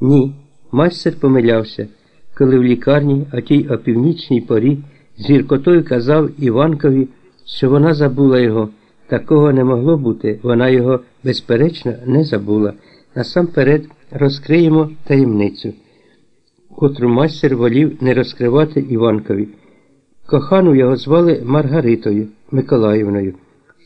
Ні, майстер помилявся, коли в лікарні, а тій опівнічній порі, з гіркотою казав Іванкові, що вона забула його. Такого не могло бути, вона його, безперечно, не забула. Насамперед розкриємо таємницю, котру майстер волів не розкривати Іванкові. Кохану його звали Маргаритою Миколаївною.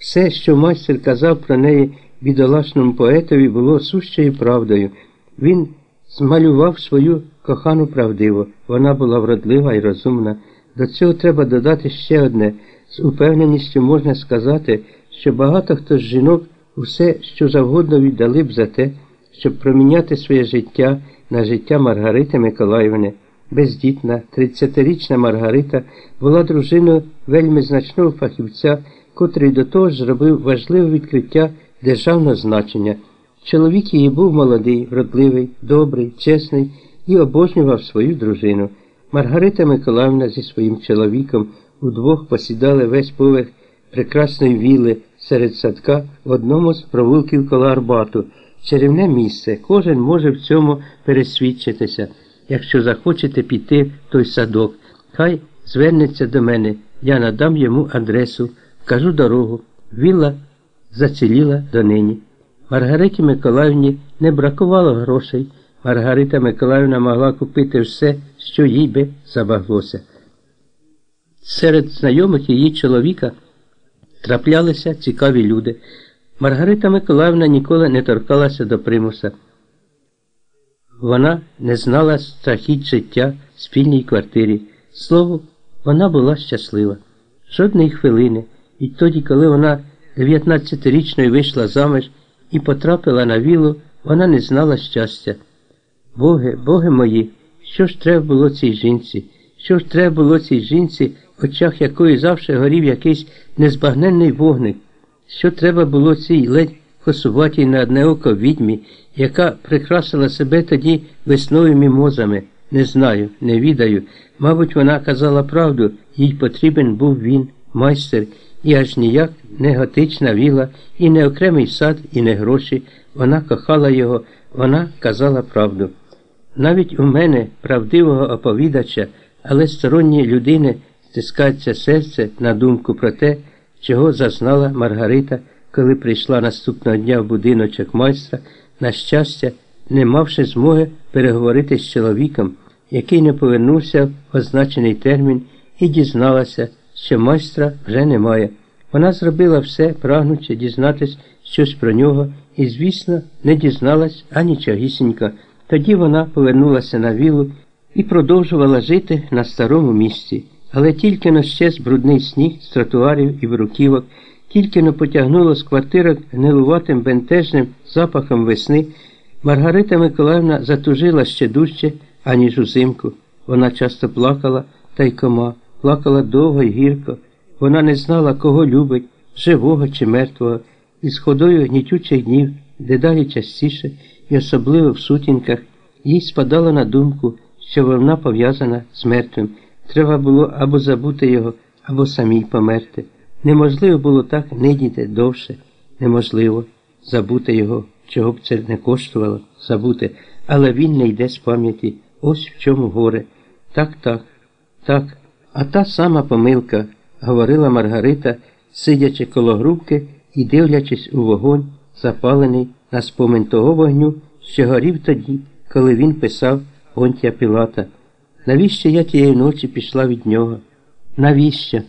Все, що майстер казав про неї бідолашному поетові, було сущою правдою. Він змалював свою кохану правдиво. Вона була вродлива і розумна. До цього треба додати ще одне. З упевненістю можна сказати, що багато хто з жінок усе, що завгодно віддали б за те, щоб проміняти своє життя на життя Маргарити Миколаївни. Бездітна, 30-річна Маргарита була дружиною вельми значного фахівця, котрий до того ж зробив важливе відкриття державного значення. Чоловік її був молодий, вродливий, добрий, чесний і обожнював свою дружину. Маргарита Миколаївна зі своїм чоловіком удвох посідали весь поверх прекрасної вілли серед садка в одному з провулків коло Арбату. Чарівне місце, кожен може в цьому пересвідчитися. Якщо захочете піти в той садок, хай звернеться до мене, я надам йому адресу, вкажу дорогу. Вілла заціліла донині. Маргариті Миколаївні не бракувало грошей. Маргарита Миколаївна могла купити все, що їй би забаглося. Серед знайомих її чоловіка траплялися цікаві люди. Маргарита Миколаївна ніколи не торкалася до примуса. Вона не знала страхіть життя в спільній квартирі. Слово, вона була щаслива. Жодної хвилини. І тоді, коли вона 19-річною вийшла заміж і потрапила на вілу, вона не знала щастя. Боги, боги мої, що ж треба було цій жінці? Що ж треба було цій жінці, в очах якої завжди горів якийсь незбагненний вогник? Що треба було цій ледь косуватій на одне око відьмі, яка прикрасила себе тоді весною мімозами? Не знаю, не відаю. Мабуть, вона казала правду, їй потрібен був він, майстер, і аж ніяк не готична віла, і не окремий сад, і не гроші. Вона кохала його, вона казала правду. Навіть у мене, правдивого оповідача, але сторонньої людини стискається серце на думку про те, чого зазнала Маргарита, коли прийшла наступного дня в будиночок майстра, на щастя, не мавши змоги переговорити з чоловіком, який не повернувся в означений термін, і дізналася, що майстра вже немає. Вона зробила все, прагнучи дізнатись щось про нього, і, звісно, не дізналась анічогісінько. Тоді вона повернулася на вілу і продовжувала жити на старому місці. Але тільки но щез брудний сніг з тротуарів і бруківок, тільки но потягнуло з квартирок гнилуватим бентежним запахом весни, Маргарита Миколаївна затужила ще дужче, аніж узимку. Вона часто плакала та й кома, плакала довго й гірко. Вона не знала, кого любить, живого чи мертвого, і з ходою гнітючих днів, дедалі частіше, і особливо в сутінках, їй спадало на думку, що вона пов'язана з мертвим. Треба було або забути його, або самій померти. Неможливо було так нидіти довше, неможливо забути його, чого б це не коштувало забути, але він не йде з пам'яті. Ось в чому горе. Так, так, так. А та сама помилка, говорила Маргарита, сидячи коло грубки і дивлячись у вогонь, запалений на спомин того вогню, що горів тоді, коли він писав Понтія Пілата. Навіщо я тієї ночі пішла від нього? Навіщо?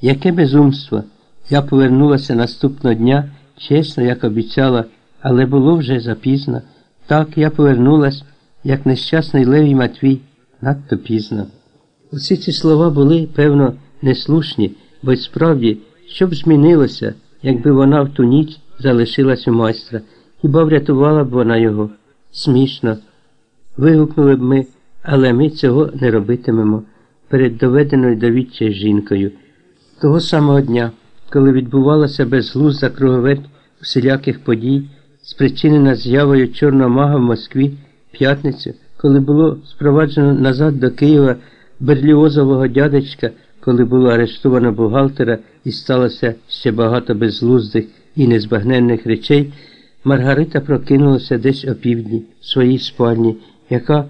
Яке безумство? Я повернулася наступного дня, чесно, як обіцяла, але було вже запізно. Так, я повернулась, як нещасний Левій Матвій, надто пізно. Усі ці слова були, певно, неслушні, бо й справді, що б змінилося, якби вона в ту ніч залишилась у майстра, хіба врятувала б вона його? Смішно. Вигукнули б ми, але ми цього не робитимемо перед доведеною до відчай жінкою. Того самого дня, коли відбувалася безглузда круговерть усіляких подій, спричинена з'явою чорного мага в Москві п'ятницю, коли було спроваджено назад до Києва берліозового дядечка, коли було арештовано бухгалтера і сталося ще багато безглуздих і незбагненних речей, Маргарита прокинулася десь опівдні в своїй спальні яка